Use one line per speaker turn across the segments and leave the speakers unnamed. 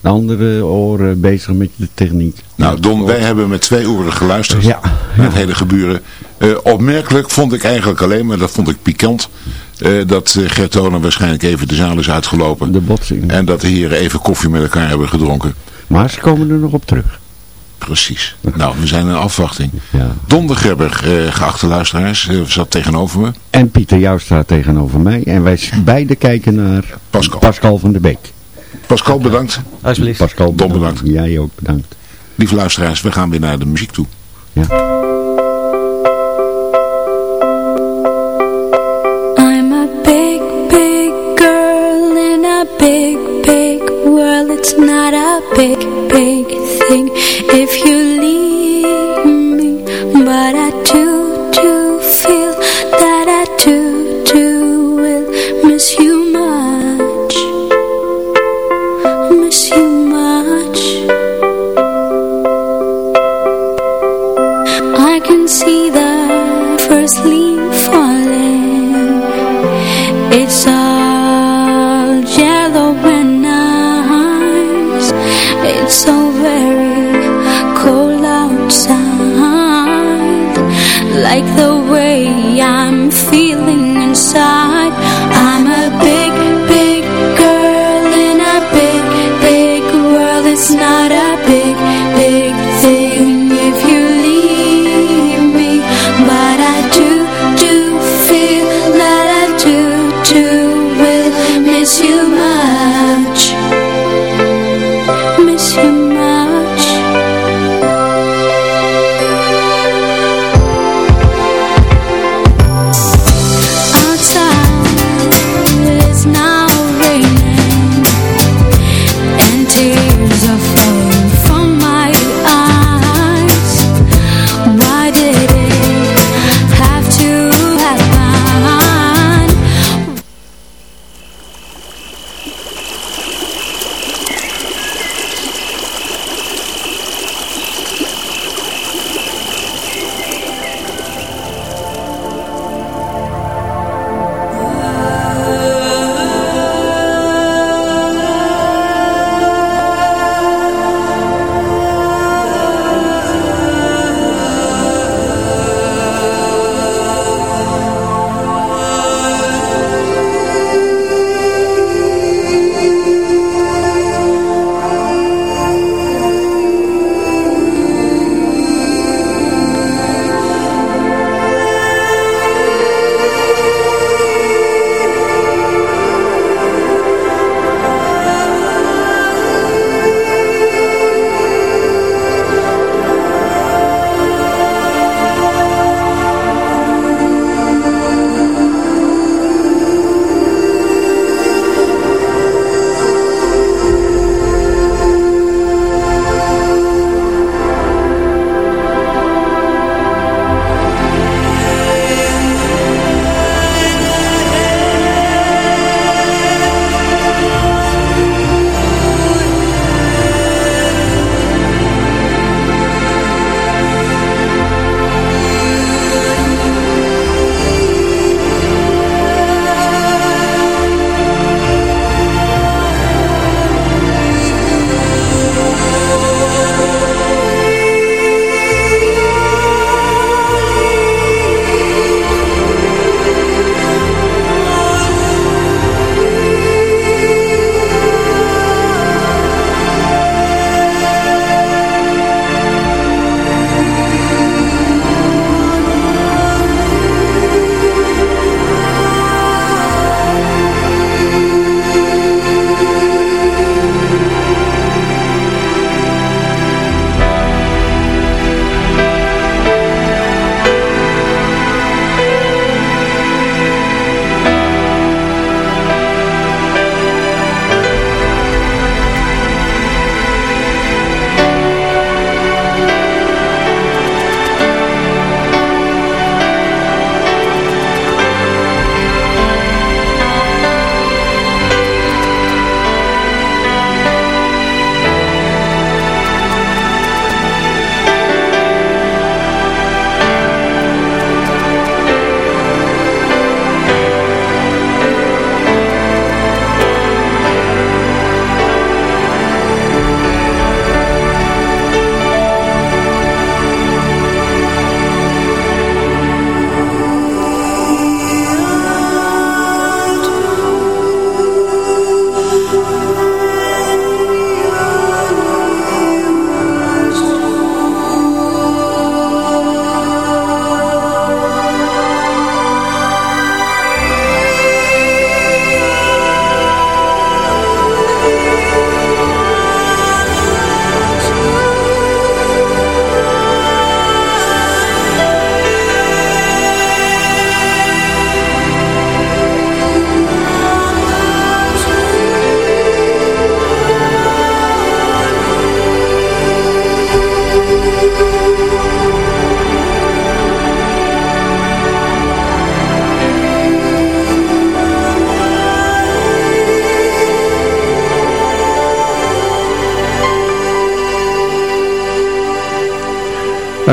de andere oren bezig met de techniek.
Nou Don, oh. wij hebben met twee oren geluisterd
ja,
naar het hele gebeuren. Eh, opmerkelijk vond ik eigenlijk alleen, maar dat vond ik pikant, eh, dat eh, Gert waarschijnlijk even de zaal is uitgelopen.
De botsing.
En dat de heren even koffie met elkaar hebben gedronken.
Maar ze komen er nog op terug.
Precies. Nou, we zijn in afwachting.
Ja.
Don de geachte luisteraars, zat tegenover me.
En Pieter jou staat tegenover mij. En wij beide kijken naar
Pascal,
Pascal van de Beek.
Pascal, bedankt.
Alsjeblieft.
Pascal,
bedankt. Tom, bedankt.
Jij ook, bedankt.
Lieve luisteraars, we gaan weer naar de muziek toe.
Ja. big, big thing if you leave.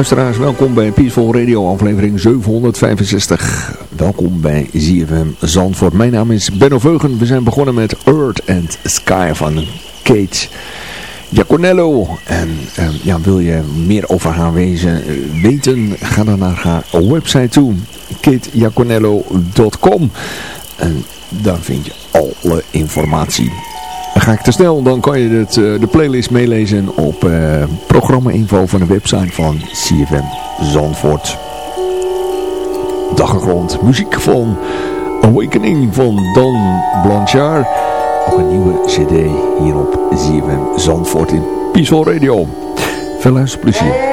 Luisteraars, welkom bij Peaceful Radio, aflevering 765. Welkom bij ZFM Zandvoort. Mijn naam is Benno Veugen. We zijn begonnen met Earth and Sky van Kate Jaconello. En uh, ja, wil je meer over haar wezen uh, weten, ga dan naar haar website toe, katejaconello.com. En daar vind je alle informatie. Ga ik te snel, dan kan je het, uh, de playlist meelezen op uh, programma-info van de website van CFM Zandvoort. Daggrond, muziek van Awakening van Dan Blanchard. Ook een nieuwe cd hier op CFM Zandvoort in Peaceful Radio. Veel luisterplezier.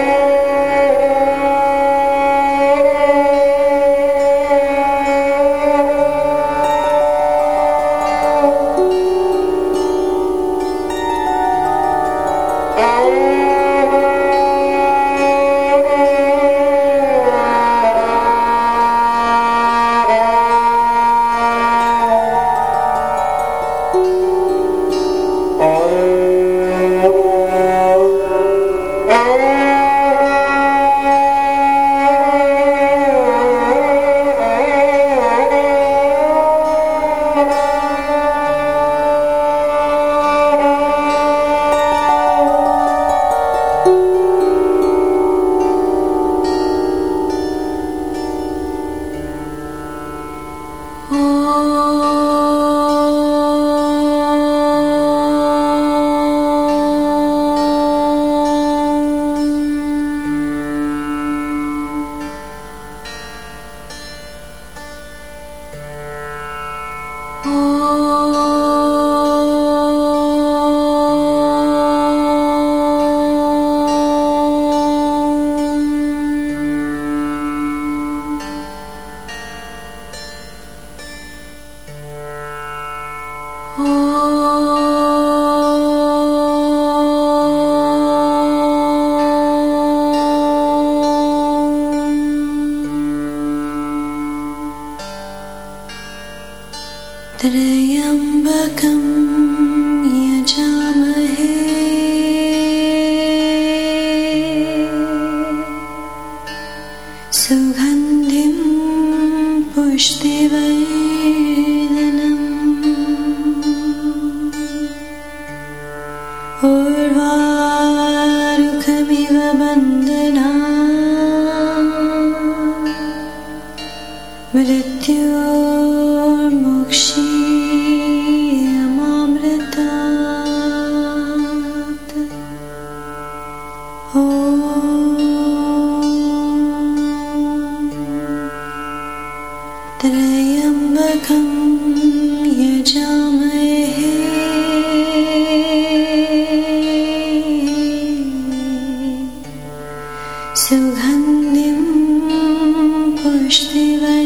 estével.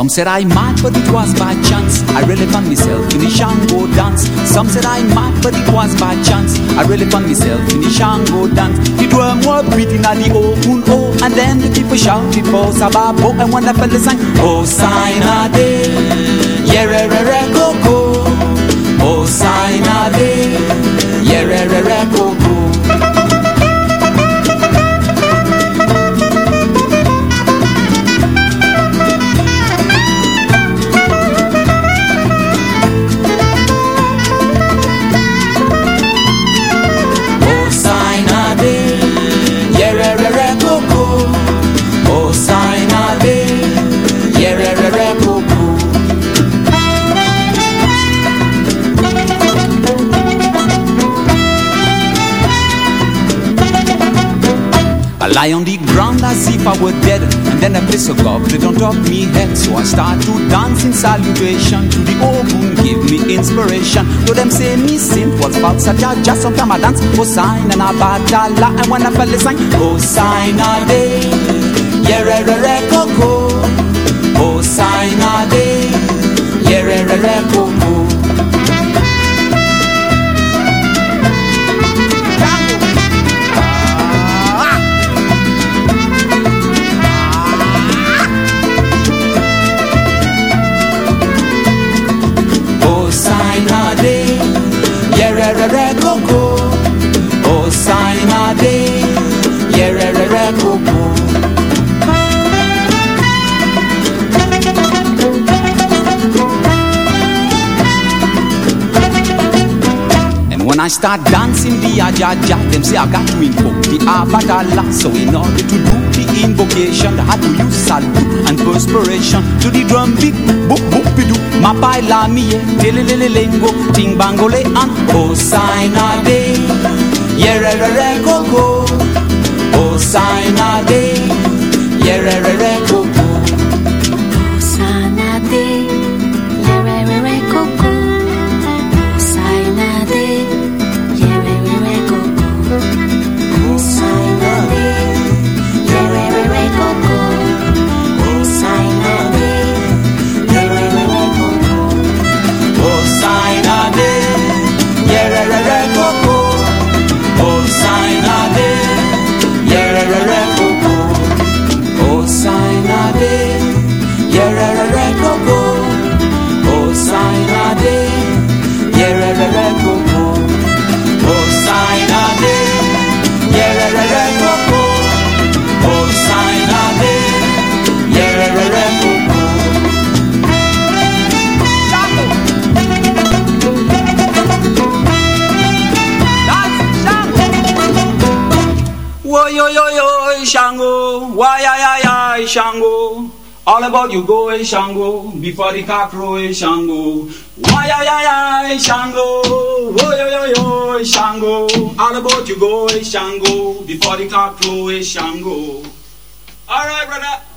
Some said I mad, but it was by chance. I really found myself in the Shango dance. Some said I mad, but it was by chance. I really found myself in the Shango dance. It were more beating at the open oh, and then the people shouted for Sababo, and the fella sang, Oh, sign a day, yeah, re, re, re, go, go. Oh, sign a day, yeah, re, Lie on the ground as if I were dead. And then I place a goblet on top me head. So I start to dance in salutation To the moon give me inspiration. To them say me sin was false I just some time I dance. Oh sign and a battle And when I fell sign Oh sign a day Yeah re re re go start dancing. The ajaja, them say I got to invoke the abadala. So in order to do the invocation, I had to use salute and perspiration. To the drum beat, boop boop bidu, mapai la mie, lengo, ting bangole and oh sign a day, yeah re re go go, oh sign a day, re re re go go.
Shango. All about you go, hey Shango. Before the cock crow, Shango. Why, ay, ay, ay, Shango. Oh, yo, yo, yo, Shango. All about you go, hey Shango. Before the cock crow, Shango. All right, brother.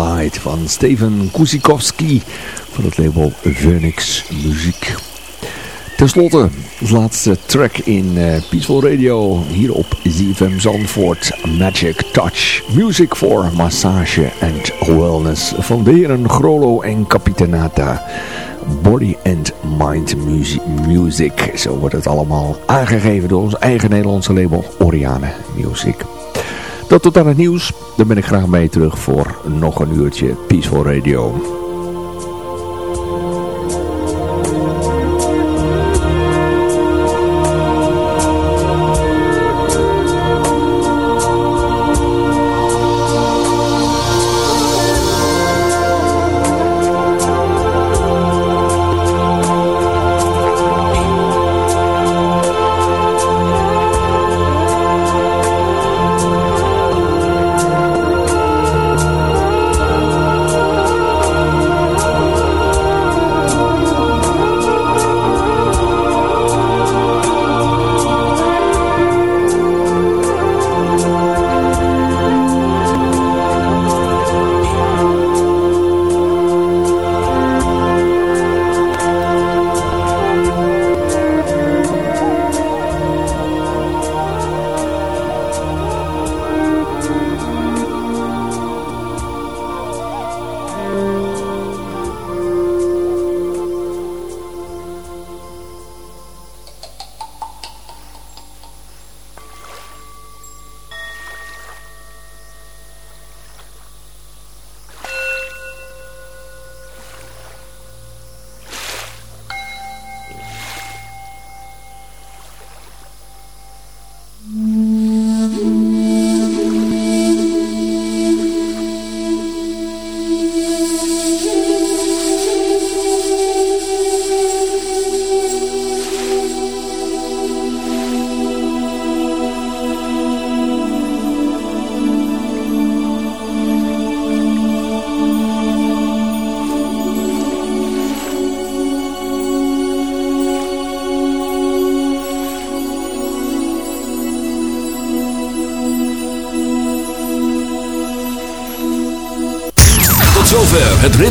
Van Steven Kusikowski van het label Phoenix Muziek. Ten slotte, de laatste track in uh, Peaceful Radio hier op ZFM Zandvoort. Magic Touch. Music for Massage and Wellness van de heren Grolo en Capitanata. Body and Mind music. Zo wordt het allemaal aangegeven door ons eigen Nederlandse label Oriane Music. Dat tot aan het nieuws. Dan ben ik graag mee terug voor nog een uurtje Peaceful Radio.